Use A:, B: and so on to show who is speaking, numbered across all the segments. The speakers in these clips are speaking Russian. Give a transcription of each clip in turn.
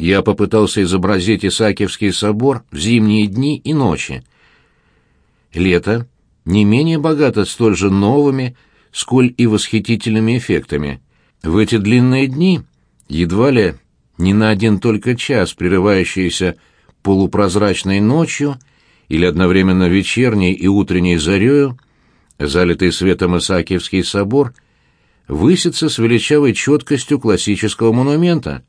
A: я попытался изобразить Исаакиевский собор в зимние дни и ночи. Лето не менее богато столь же новыми, сколь и восхитительными эффектами. В эти длинные дни, едва ли не на один только час прерывающиеся полупрозрачной ночью или одновременно вечерней и утренней зарею, залитый светом Исаакиевский собор высится с величавой четкостью классического монумента.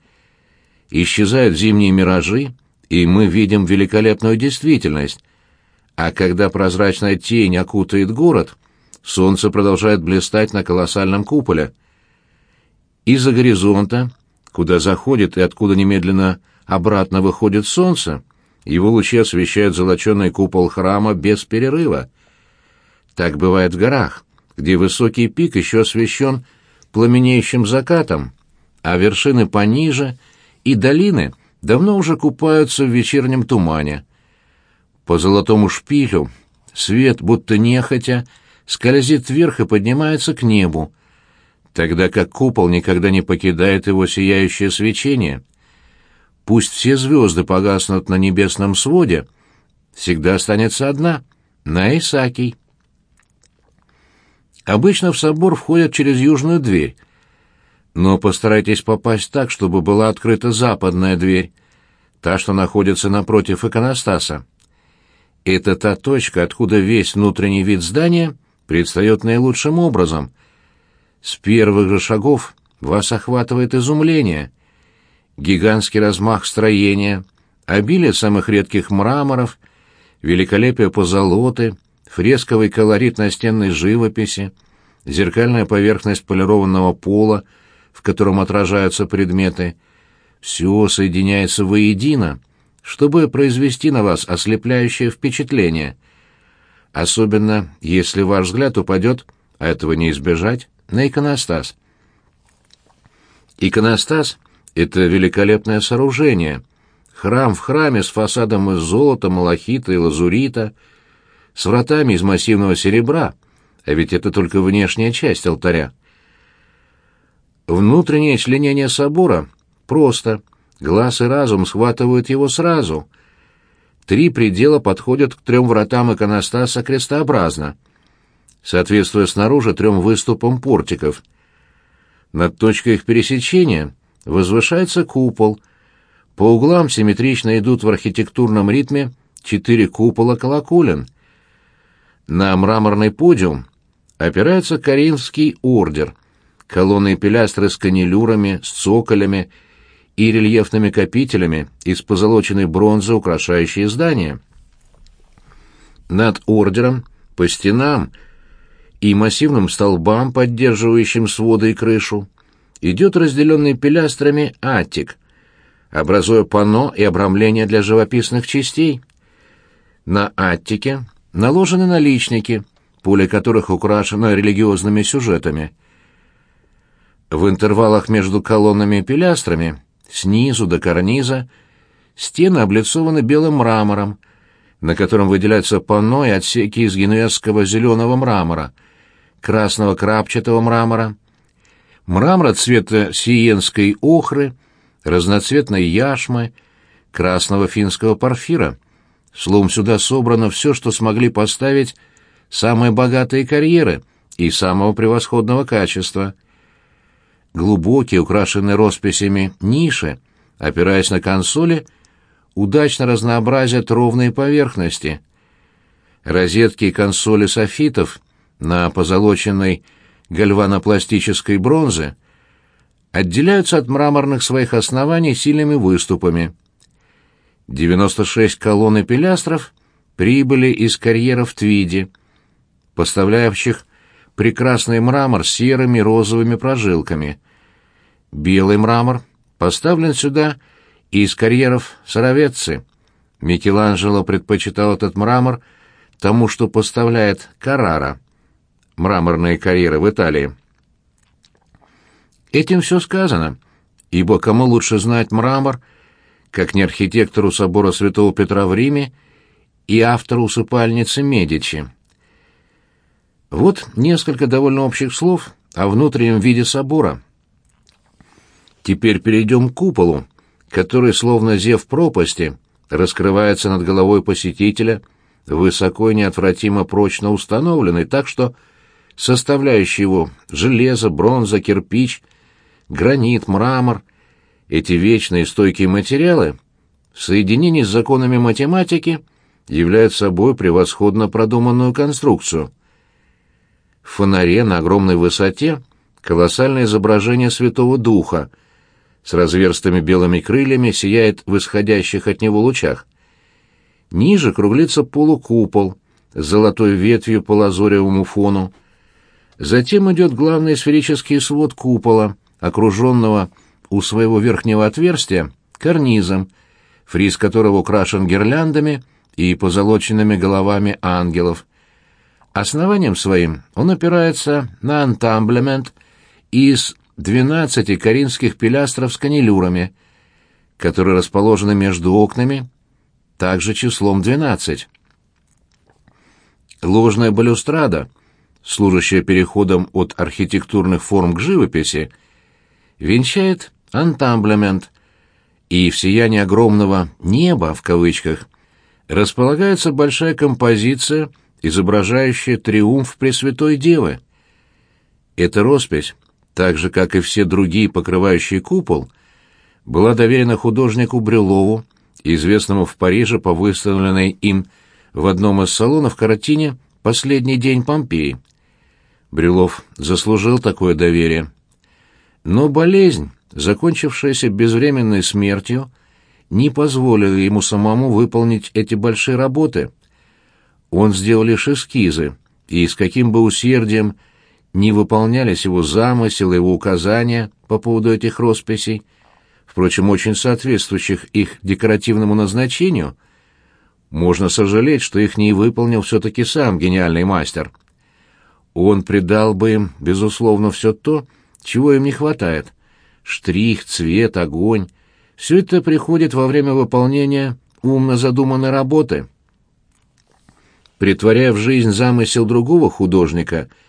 A: Исчезают зимние миражи, и мы видим великолепную действительность, а когда прозрачная тень окутает город, солнце продолжает блистать на колоссальном куполе. Из-за горизонта, куда заходит и откуда немедленно обратно выходит солнце, его лучи освещают золоченый купол храма без перерыва. Так бывает в горах, где высокий пик еще освещен пламенеющим закатом, а вершины пониже и долины давно уже купаются в вечернем тумане. По золотому шпилю свет, будто нехотя, скользит вверх и поднимается к небу, тогда как купол никогда не покидает его сияющее свечение. Пусть все звезды погаснут на небесном своде, всегда останется одна — на Исакий. Обычно в собор входят через южную дверь, но постарайтесь попасть так, чтобы была открыта западная дверь, та, что находится напротив иконостаса. Это та точка, откуда весь внутренний вид здания предстает наилучшим образом. С первых же шагов вас охватывает изумление. Гигантский размах строения, обилие самых редких мраморов, великолепие позолоты, фресковый колорит настенной живописи, зеркальная поверхность полированного пола, в котором отражаются предметы, все соединяется воедино — чтобы произвести на вас ослепляющее впечатление. Особенно, если ваш взгляд упадет, а этого не избежать, на иконостас. Иконостас — это великолепное сооружение, храм в храме с фасадом из золота, малахита и лазурита, с вратами из массивного серебра, а ведь это только внешняя часть алтаря. Внутреннее членение собора просто — Глаз и разум схватывают его сразу. Три предела подходят к трем вратам иконостаса крестообразно, соответствуя снаружи трем выступам портиков. Над точкой их пересечения возвышается купол. По углам симметрично идут в архитектурном ритме четыре купола колоколен. На мраморный подиум опирается Каринский ордер, колонны и пилястры с канилюрами, с цоколями и рельефными капителями из позолоченной бронзы, украшающие здание. Над ордером, по стенам и массивным столбам, поддерживающим своды и крышу, идет разделенный пилястрами атик, образуя панно и обрамление для живописных частей. На аттике наложены наличники, поле которых украшено религиозными сюжетами. В интервалах между колоннами и пилястрами Снизу до карниза стены облицованы белым мрамором, на котором выделяются панно и отсеки из генуэзского зеленого мрамора, красного крапчатого мрамора, мрамора цвета сиенской охры, разноцветной яшмы, красного финского порфира. Словом, сюда собрано все, что смогли поставить самые богатые карьеры и самого превосходного качества — глубокие, украшенные росписями ниши, опираясь на консоли, удачно разнообразят ровные поверхности. Розетки и консоли софитов на позолоченной гальванопластической бронзе отделяются от мраморных своих оснований сильными выступами. 96 колонн и пилястров прибыли из карьеров Твиди, поставляющих прекрасный мрамор с серыми розовыми прожилками. Белый мрамор поставлен сюда из карьеров Саровецци. Микеланджело предпочитал этот мрамор тому, что поставляет Каррара, мраморные карьеры в Италии. Этим все сказано, ибо кому лучше знать мрамор, как не архитектору собора Святого Петра в Риме и автору усыпальницы Медичи. Вот несколько довольно общих слов о внутреннем виде собора. Теперь перейдем к куполу, который, словно зев пропасти, раскрывается над головой посетителя, высоко и неотвратимо прочно установленный, так что составляющие его железо, бронза, кирпич, гранит, мрамор, эти вечные стойкие материалы в соединении с законами математики являют собой превосходно продуманную конструкцию. В фонаре на огромной высоте колоссальное изображение Святого Духа с разверстыми белыми крыльями сияет в исходящих от него лучах. Ниже круглится полукупол с золотой ветвью по лазоревому фону. Затем идет главный сферический свод купола, окруженного у своего верхнего отверстия карнизом, фриз которого украшен гирляндами и позолоченными головами ангелов. Основанием своим он опирается на антамблемент из двенадцати коринфских пилястров с канилюрами, которые расположены между окнами, также числом двенадцать. Ложная балюстрада, служащая переходом от архитектурных форм к живописи, венчает антамблемент, и в сиянии огромного «неба» в кавычках располагается большая композиция, изображающая триумф Пресвятой Девы. Эта роспись так же, как и все другие покрывающие купол, была доверена художнику Брюлову, известному в Париже по выставленной им в одном из салонов картине «Последний день Помпеи». Брюлов заслужил такое доверие. Но болезнь, закончившаяся безвременной смертью, не позволила ему самому выполнить эти большие работы. Он сделал лишь эскизы, и с каким бы усердием не выполнялись его замысел, его указания по поводу этих росписей, впрочем, очень соответствующих их декоративному назначению, можно сожалеть, что их не выполнил все-таки сам гениальный мастер. Он придал бы им, безусловно, все то, чего им не хватает. Штрих, цвет, огонь — все это приходит во время выполнения умно задуманной работы. Притворяя в жизнь замысел другого художника —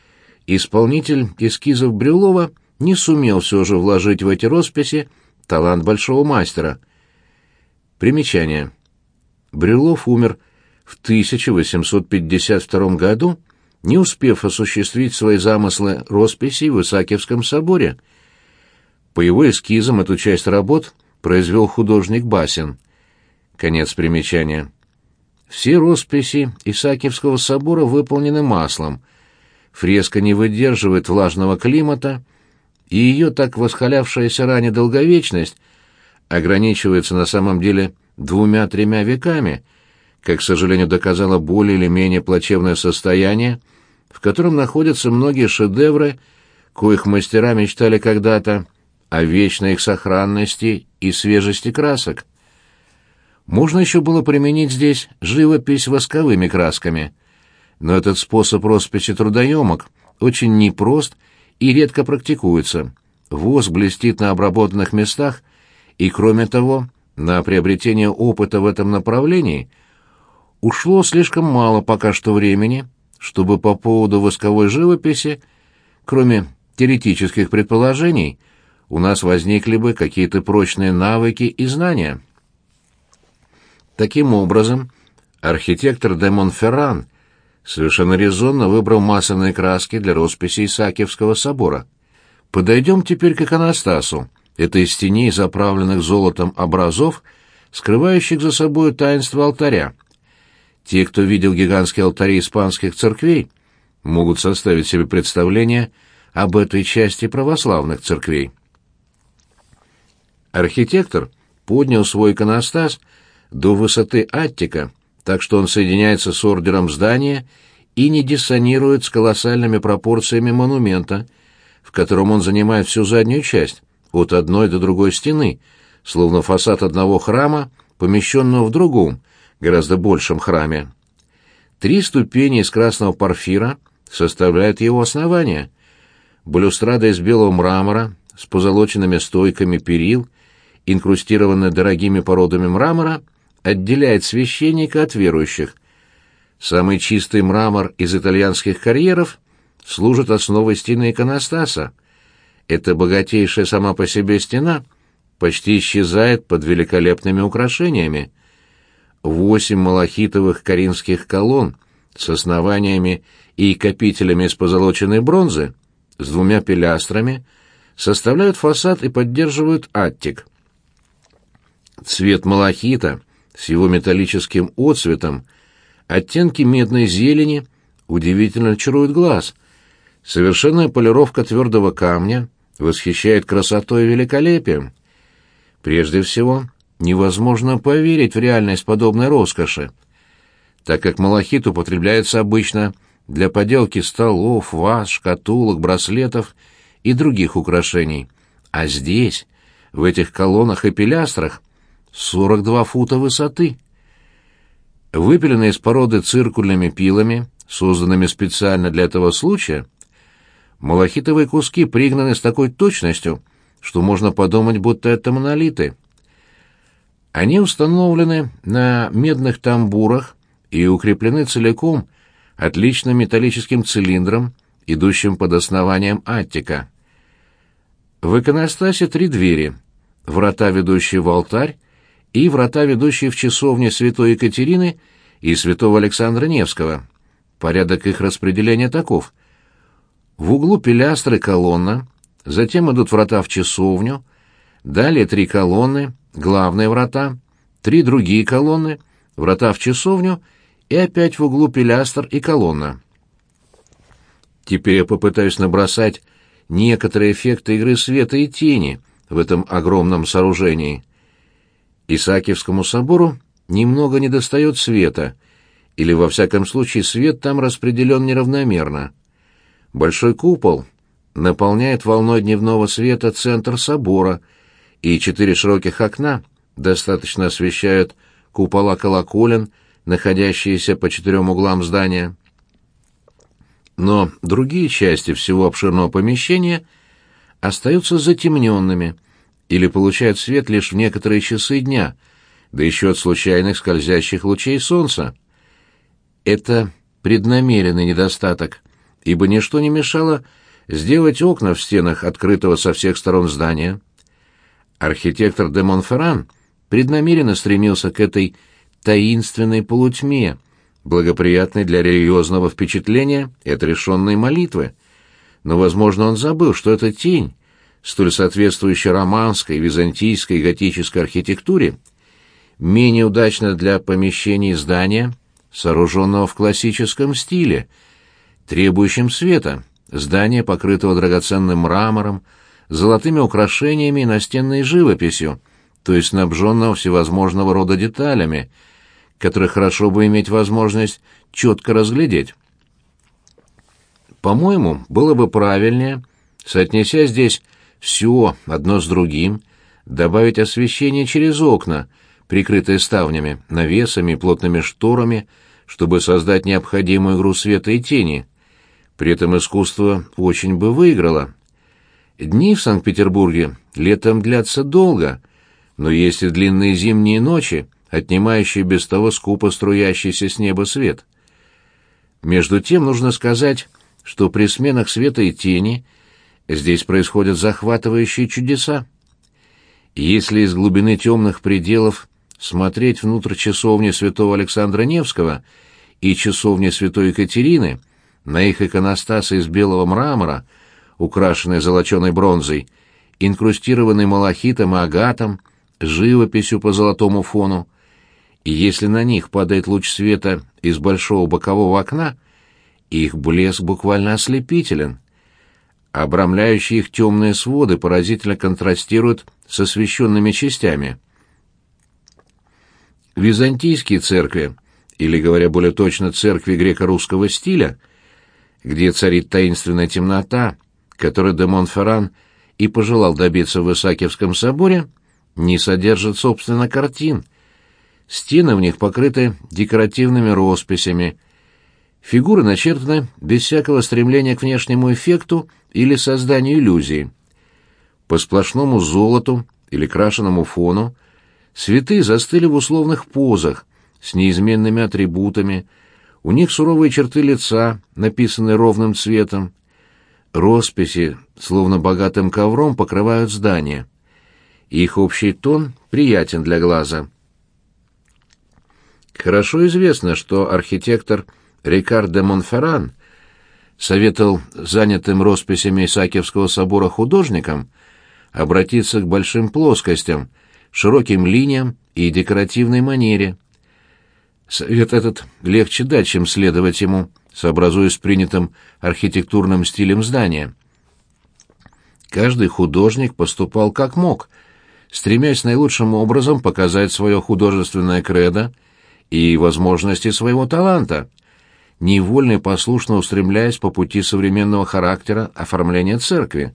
A: исполнитель эскизов Брюлова не сумел все же вложить в эти росписи талант большого мастера. Примечание. Брюлов умер в 1852 году, не успев осуществить свои замыслы росписей в Исаакиевском соборе. По его эскизам эту часть работ произвел художник Басин. Конец примечания. Все росписи Исаакиевского собора выполнены маслом, Фреска не выдерживает влажного климата, и ее так восхвалявшаяся ранее долговечность ограничивается на самом деле двумя-тремя веками, как, к сожалению, доказало более или менее плачевное состояние, в котором находятся многие шедевры, коих мастера мечтали когда-то о вечной их сохранности и свежести красок. Можно еще было применить здесь живопись восковыми красками — но этот способ росписи трудоемок очень непрост и редко практикуется. Воск блестит на обработанных местах, и, кроме того, на приобретение опыта в этом направлении ушло слишком мало пока что времени, чтобы по поводу восковой живописи, кроме теоретических предположений, у нас возникли бы какие-то прочные навыки и знания. Таким образом, архитектор де Монферран совершенно резонно выбрал масляные краски для росписи Исаакиевского собора. Подойдем теперь к иконостасу, этой стене заправленных золотом образов, скрывающих за собой таинство алтаря. Те, кто видел гигантские алтари испанских церквей, могут составить себе представление об этой части православных церквей. Архитектор поднял свой иконостас до высоты Аттика, так что он соединяется с ордером здания и не диссонирует с колоссальными пропорциями монумента, в котором он занимает всю заднюю часть, от одной до другой стены, словно фасад одного храма, помещенного в другом, гораздо большем храме. Три ступени из красного порфира составляют его основание. Балюстрада из белого мрамора с позолоченными стойками перил, инкрустированная дорогими породами мрамора, отделяет священника от верующих. Самый чистый мрамор из итальянских карьеров служит основой стены иконостаса. Эта богатейшая сама по себе стена почти исчезает под великолепными украшениями. Восемь малахитовых коринфских колонн с основаниями и копителями из позолоченной бронзы с двумя пилястрами составляют фасад и поддерживают аттик. Цвет малахита с его металлическим отцветом, оттенки медной зелени удивительно чаруют глаз. Совершенная полировка твердого камня восхищает красотой и великолепием. Прежде всего, невозможно поверить в реальность подобной роскоши, так как малахит употребляется обычно для поделки столов, ваз, шкатулок, браслетов и других украшений. А здесь, в этих колоннах и пилястрах, 42 фута высоты. Выпиленные из породы циркульными пилами, созданными специально для этого случая, малахитовые куски пригнаны с такой точностью, что можно подумать, будто это монолиты. Они установлены на медных тамбурах и укреплены целиком отличным металлическим цилиндром, идущим под основанием аттика. В иконостасе три двери, врата, ведущие в алтарь, и врата, ведущие в часовни святой Екатерины и святого Александра Невского. Порядок их распределения таков. В углу пилястры колонна, затем идут врата в часовню, далее три колонны, главные врата, три другие колонны, врата в часовню и опять в углу пилястр и колонна. Теперь я попытаюсь набросать некоторые эффекты игры света и тени в этом огромном сооружении. Исаакиевскому собору немного недостает света, или, во всяком случае, свет там распределен неравномерно. Большой купол наполняет волной дневного света центр собора, и четыре широких окна достаточно освещают купола колоколен, находящиеся по четырем углам здания. Но другие части всего обширного помещения остаются затемненными или получают свет лишь в некоторые часы дня, да еще от случайных скользящих лучей солнца. Это преднамеренный недостаток, ибо ничто не мешало сделать окна в стенах открытого со всех сторон здания. Архитектор де Монферран преднамеренно стремился к этой таинственной полутьме, благоприятной для религиозного впечатления и отрешенной молитвы. Но, возможно, он забыл, что эта тень, столь соответствующая романской, византийской и готической архитектуре, менее удачна для помещений здания, сооруженного в классическом стиле, требующем света, здания, покрытого драгоценным мрамором, золотыми украшениями и настенной живописью, то есть снабженного всевозможного рода деталями, которые хорошо бы иметь возможность четко разглядеть. По-моему, было бы правильнее, соотнеся здесь все одно с другим, добавить освещение через окна, прикрытые ставнями, навесами плотными шторами, чтобы создать необходимую игру света и тени. При этом искусство очень бы выиграло. Дни в Санкт-Петербурге летом длятся долго, но есть и длинные зимние ночи, отнимающие без того скупо струящийся с неба свет. Между тем нужно сказать, что при сменах света и тени – Здесь происходят захватывающие чудеса. Если из глубины темных пределов смотреть внутрь часовни святого Александра Невского и часовни святой Екатерины, на их иконостасы из белого мрамора, украшенные золоченой бронзой, инкрустированный малахитом и агатом, живописью по золотому фону, и если на них падает луч света из большого бокового окна, их блеск буквально ослепителен. Обрамляющие их темные своды поразительно контрастируют с освещенными частями. Византийские церкви, или, говоря более точно, церкви греко-русского стиля, где царит таинственная темнота, которой де Монферран и пожелал добиться в Исаакиевском соборе, не содержат, собственно, картин. Стены в них покрыты декоративными росписями, Фигуры начертаны без всякого стремления к внешнему эффекту или созданию иллюзии. По сплошному золоту или крашеному фону святые застыли в условных позах с неизменными атрибутами, у них суровые черты лица, написанные ровным цветом. Росписи, словно богатым ковром, покрывают здание. их общий тон приятен для глаза. Хорошо известно, что архитектор Рикард де Монферран советовал занятым росписями Исаакиевского собора художникам обратиться к большим плоскостям, широким линиям и декоративной манере. Совет этот легче дать, чем следовать ему, сообразуясь с принятым архитектурным стилем здания. Каждый художник поступал как мог, стремясь наилучшим образом показать свое художественное кредо и возможности своего таланта, невольно и послушно устремляясь по пути современного характера оформления церкви.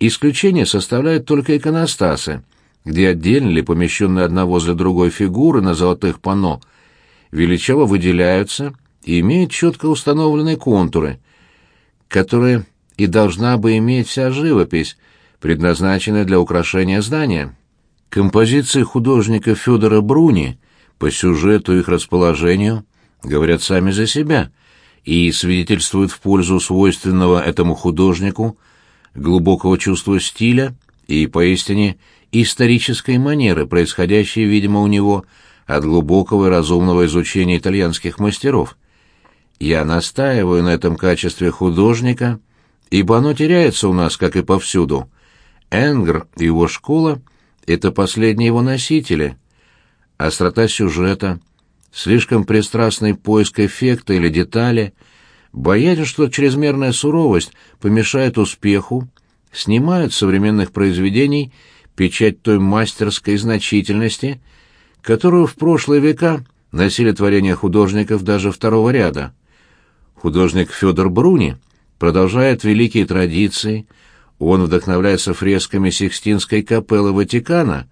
A: Исключение составляют только иконостасы, где отдельно или помещенные одна возле другой фигуры на золотых панно величаво выделяются и имеют четко установленные контуры, которые и должна бы иметь вся живопись, предназначенная для украшения здания. Композиции художника Федора Бруни по сюжету их расположению говорят сами за себя и свидетельствуют в пользу свойственного этому художнику глубокого чувства стиля и поистине исторической манеры, происходящей, видимо, у него от глубокого и разумного изучения итальянских мастеров. Я настаиваю на этом качестве художника — ибо оно теряется у нас, как и повсюду. Энгр и его школа — это последние его носители. Острота сюжета, слишком пристрастный поиск эффекта или детали, боязнь, что чрезмерная суровость помешает успеху, снимают с современных произведений печать той мастерской значительности, которую в прошлые века носили творения художников даже второго ряда. Художник Федор Бруни — продолжает великие традиции, он вдохновляется фресками Сикстинской капеллы Ватикана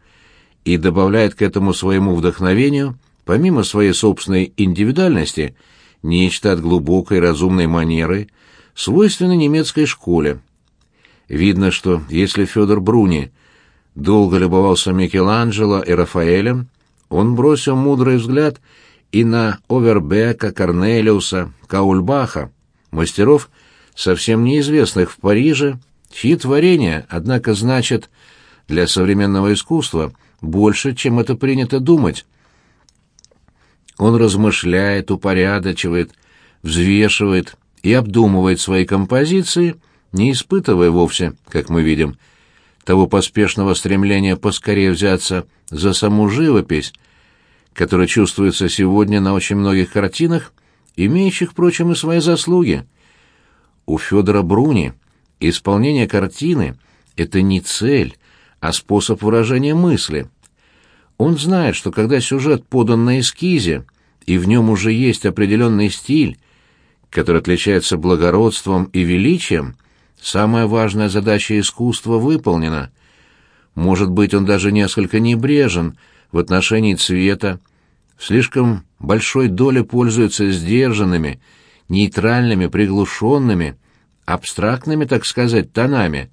A: и добавляет к этому своему вдохновению, помимо своей собственной индивидуальности, нечто от глубокой разумной манеры, свойственной немецкой школе. Видно, что если Федор Бруни долго любовался Микеланджело и Рафаэлем, он бросил мудрый взгляд и на Овербека, Корнелиуса, Каульбаха, мастеров, совсем неизвестных в Париже, чьи творения, однако, значат для современного искусства больше, чем это принято думать. Он размышляет, упорядочивает, взвешивает и обдумывает свои композиции, не испытывая вовсе, как мы видим, того поспешного стремления поскорее взяться за саму живопись, которая чувствуется сегодня на очень многих картинах, имеющих, впрочем, и свои заслуги — у Федора Бруни исполнение картины — это не цель, а способ выражения мысли. Он знает, что когда сюжет подан на эскизе, и в нем уже есть определенный стиль, который отличается благородством и величием, самая важная задача искусства выполнена. Может быть, он даже несколько небрежен в отношении цвета, слишком большой долей пользуется сдержанными, нейтральными, приглушенными, абстрактными, так сказать, тонами,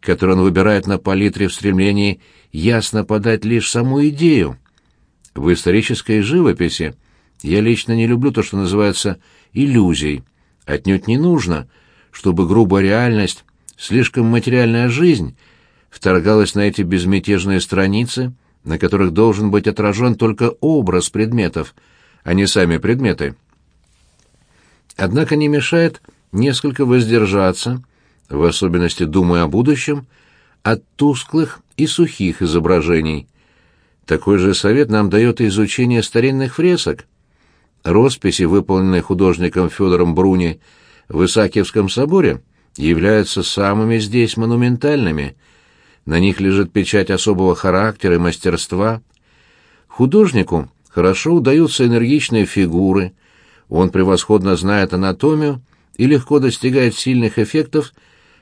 A: которые он выбирает на палитре в стремлении ясно подать лишь саму идею. В исторической живописи я лично не люблю то, что называется иллюзией. Отнюдь не нужно, чтобы грубая реальность, слишком материальная жизнь вторгалась на эти безмятежные страницы, на которых должен быть отражен только образ предметов, а не сами предметы. Однако не мешает несколько воздержаться, в особенности думая о будущем, от тусклых и сухих изображений. Такой же совет нам дает изучение старинных фресок. Росписи, выполненные художником Федором Бруни в Исаакиевском соборе, являются самыми здесь монументальными. На них лежит печать особого характера и мастерства. Художнику хорошо удаются энергичные фигуры, он превосходно знает анатомию и легко достигает сильных эффектов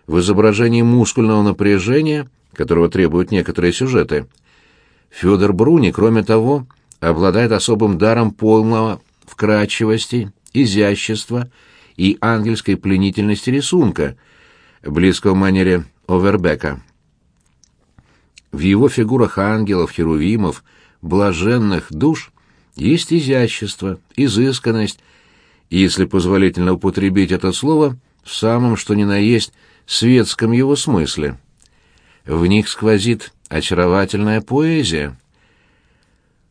A: в изображении мускульного напряжения, которого требуют некоторые сюжеты. Федор Бруни, кроме того, обладает особым даром полного вкрадчивости, изящества и ангельской пленительности рисунка, близкого манере Овербека. В его фигурах ангелов, херувимов, блаженных душ есть изящество, изысканность, если позволительно употребить это слово в самом что ни на есть светском его смысле. В них сквозит очаровательная поэзия.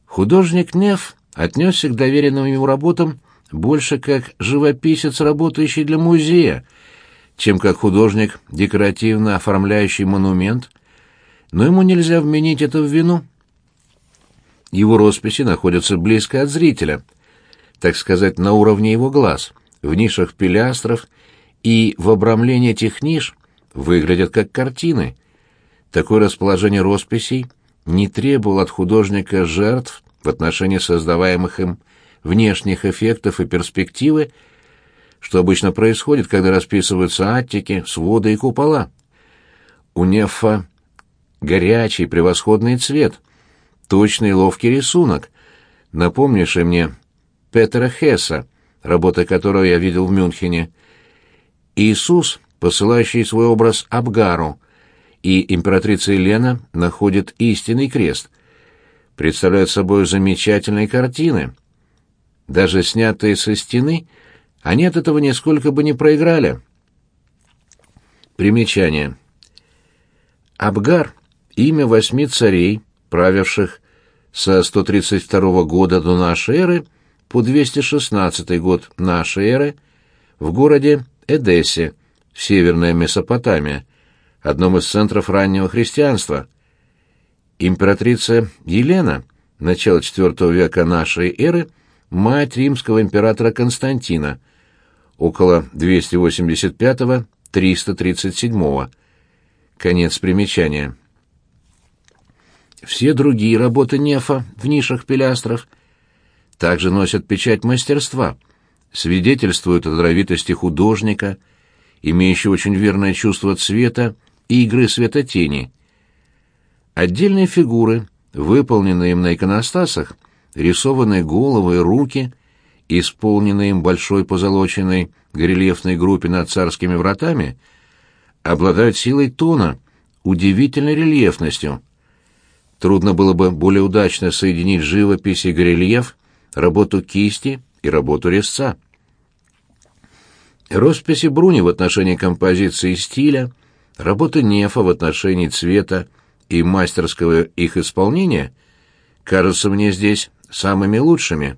A: Художник Нев отнесся к доверенным ему работам больше как живописец, работающий для музея, чем как художник, декоративно оформляющий монумент, но ему нельзя вменить это в вину. Его росписи находятся близко от зрителя, так сказать, на уровне его глаз, в нишах пилястров, и в обрамлении этих ниш выглядят как картины. Такое расположение росписей не требовало от художника жертв в отношении создаваемых им внешних эффектов и перспективы, что обычно происходит, когда расписываются аттики, своды и купола. У Нефа горячий, превосходный цвет, точный ловкий рисунок, напомнивший мне Петера Хесса, работа которого я видел в Мюнхене. Иисус, посылающий свой образ Абгару, и императрица Елена находит истинный крест, представляют собой замечательные картины. Даже снятые со стены, они от этого нисколько бы не проиграли. Примечание. Абгар — имя восьми царей, правивших со 132 года до нашей эры по 216 год нашей эры в городе Эдессе, Северная Месопотамия, одном из центров раннего христианства. Императрица Елена, начало IV века нашей эры, мать римского императора Константина, около 285-337. Конец примечания. Все другие работы Нефа в нишах пилястров также носят печать мастерства, свидетельствуют о даровитости художника, имеющего очень верное чувство цвета и игры светотени. Отдельные фигуры, выполненные им на иконостасах, рисованные головы и руки, исполненные им большой позолоченной горельефной группе над царскими вратами, обладают силой тона, удивительной рельефностью. Трудно было бы более удачно соединить живопись и горельеф, работу кисти и работу резца. Росписи Бруни в отношении композиции и стиля, работы Нефа в отношении цвета и мастерского их исполнения кажутся мне здесь самыми лучшими.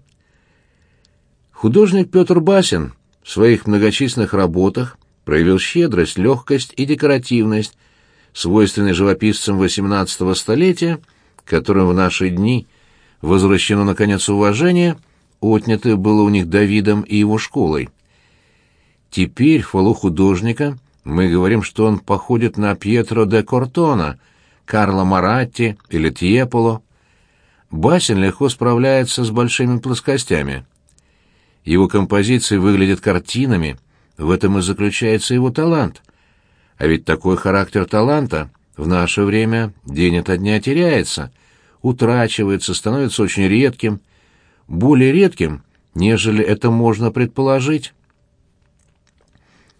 A: Художник Петр Басин в своих многочисленных работах проявил щедрость, легкость и декоративность, свойственные живописцам XVIII столетия, которым в наши дни возвращено, наконец, уважение, отнятое было у них Давидом и его школой. Теперь, в хвалу художника, мы говорим, что он походит на Пьетро де Кортона, Карло Маратти или Тьеполо. Басин легко справляется с большими плоскостями. Его композиции выглядят картинами, в этом и заключается его талант. А ведь такой характер таланта в наше время день ото дня теряется, утрачивается, становится очень редким, более редким, нежели это можно предположить.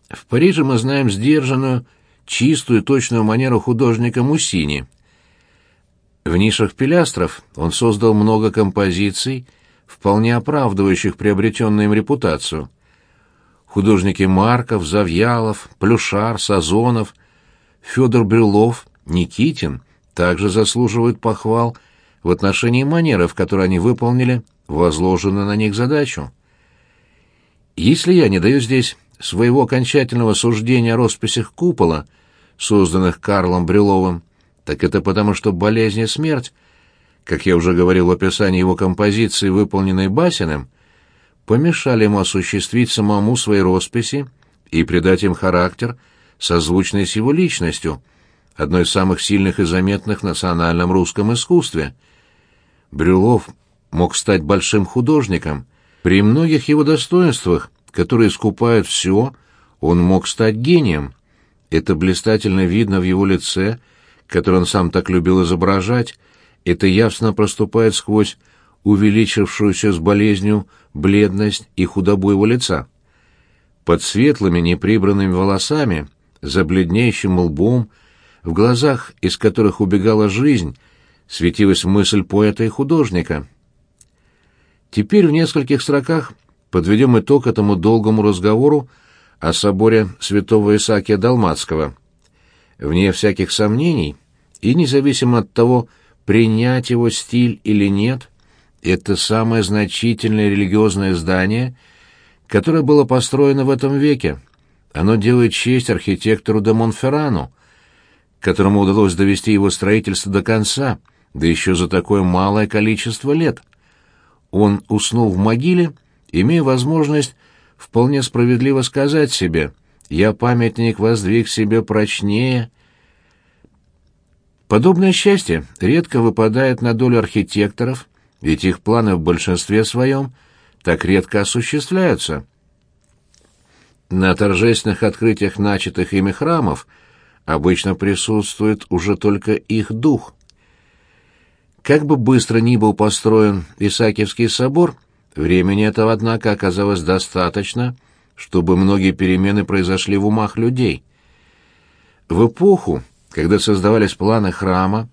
A: В Париже мы знаем сдержанную, чистую, точную манеру художника Муссини. В нишах пилястров он создал много композиций, вполне оправдывающих приобретенную им репутацию. Художники Марков, Завьялов, Плюшар, Сазонов, Федор Брюлов, Никитин также заслуживают похвал в отношении манеры, в которой они выполнили возложенную на них задачу. Если я не даю здесь своего окончательного суждения о росписях купола, созданных Карлом Брюловым, так это потому, что болезнь и смерть, как я уже говорил в описании его композиции, выполненной Басиным, помешали ему осуществить самому свои росписи и придать им характер, созвучный с его личностью, одной из самых сильных и заметных в национальном русском искусстве. Брюлов мог стать большим художником. При многих его достоинствах который искупает все, он мог стать гением. Это блистательно видно в его лице, которое он сам так любил изображать, это явственно проступает сквозь увеличившуюся с болезнью бледность и худобу его лица. Под светлыми неприбранными волосами, за бледнеющим лбом, в глазах, из которых убегала жизнь, светилась мысль поэта и художника. Теперь в нескольких строках подведем итог этому долгому разговору о соборе святого Исаакия Далматского. Вне всяких сомнений, и независимо от того, принять его стиль или нет, это самое значительное религиозное здание, которое было построено в этом веке. Оно делает честь архитектору де Монферрану, которому удалось довести его строительство до конца, да еще за такое малое количество лет. Он уснул в могиле, имея возможность вполне справедливо сказать себе «Я памятник воздвиг себе прочнее». Подобное счастье редко выпадает на долю архитекторов, ведь их планы в большинстве своем так редко осуществляются. На торжественных открытиях начатых ими храмов обычно присутствует уже только их дух. Как бы быстро ни был построен Исаакиевский собор, времени этого, однако, оказалось достаточно, чтобы многие перемены произошли в умах людей. В эпоху, когда создавались планы храма,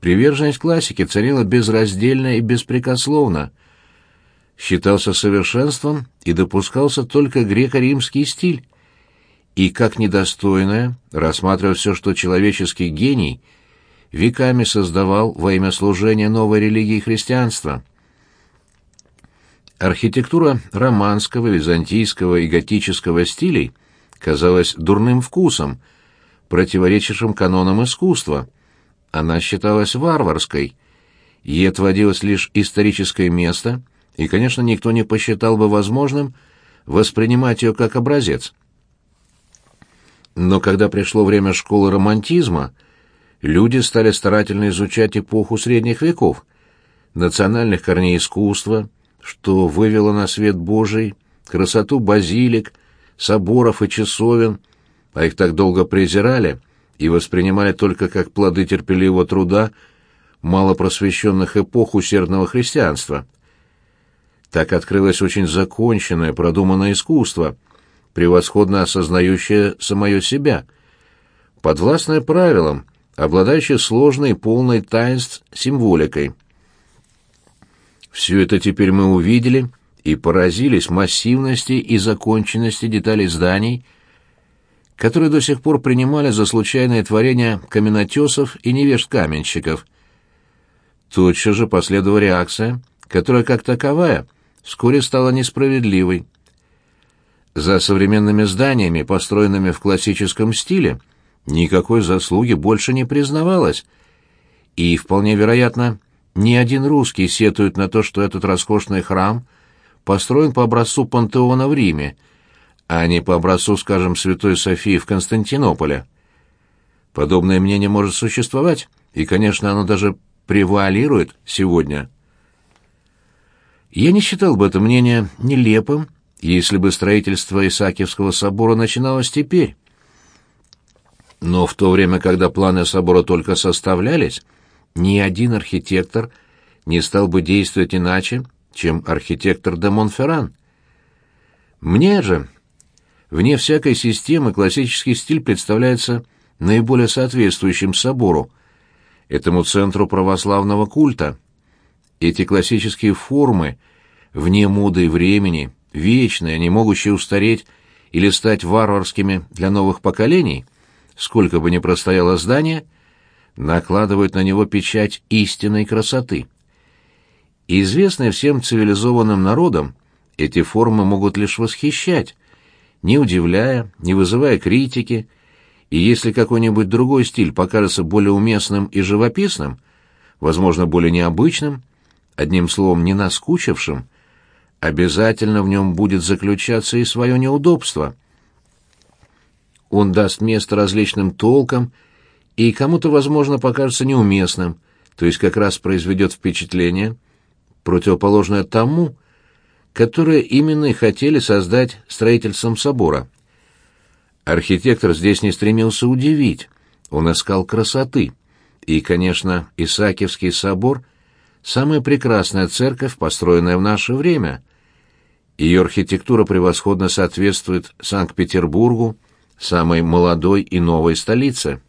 A: приверженность классике царила безраздельно и беспрекословно. Считался совершенством и допускался только греко-римский стиль. И как недостойное рассматривать все, что человеческий гений — веками создавал во имя служения новой религии христианства. Архитектура романского, византийского и готического стилей казалась дурным вкусом, противоречившим канонам искусства. Она считалась варварской. Ей отводилось лишь историческое место, и, конечно, никто не посчитал бы возможным воспринимать ее как образец. Но когда пришло время школы романтизма, люди стали старательно изучать эпоху средних веков, национальных корней искусства, что вывело на свет Божий красоту базилик, соборов и часовен, а их так долго презирали и воспринимали только как плоды терпеливого труда малопросвещенных эпох усердного христианства. Так открылось очень законченное, продуманное искусство, превосходно осознающее самое себя, подвластное правилам, обладающий сложной и полной таинств символикой. Все это теперь мы увидели и поразились массивности и законченности деталей зданий, которые до сих пор принимали за случайное творение каменотесов и невежд-каменщиков. Тотчас же последовала реакция, которая, как таковая, вскоре стала несправедливой. За современными зданиями, построенными в классическом стиле, никакой заслуги больше не признавалось. И, вполне вероятно, ни один русский сетует на то, что этот роскошный храм построен по образцу пантеона в Риме, а не по образцу, скажем, Святой Софии в Константинополе. Подобное мнение может существовать, и, конечно, оно даже превуалирует сегодня. Я не считал бы это мнение нелепым, если бы строительство Исаакиевского собора начиналось теперь. Но в то время, когда планы собора только составлялись, ни один архитектор не стал бы действовать иначе, чем архитектор де Монферран. Мне же, вне всякой системы, классический стиль представляется наиболее соответствующим собору, этому центру православного культа. Эти классические формы, вне моды и времени, вечные, не могущие устареть или стать варварскими для новых поколений — сколько бы ни простояло здание, накладывают на него печать истинной красоты. Известные всем цивилизованным народам, эти формы могут лишь восхищать, не удивляя, не вызывая критики, и если какой-нибудь другой стиль покажется более уместным и живописным, возможно, более необычным, одним словом, не наскучившим, обязательно в нем будет заключаться и свое неудобство — он даст место различным толкам и кому-то, возможно, покажется неуместным, то есть как раз произведет впечатление, противоположное тому, которое именно и хотели создать строительством собора. Архитектор здесь не стремился удивить, он искал красоты. И, конечно, Исаакиевский собор — самая прекрасная церковь, построенная в наше время. Ее архитектура превосходно соответствует Санкт-Петербургу, самой молодой и новой столице.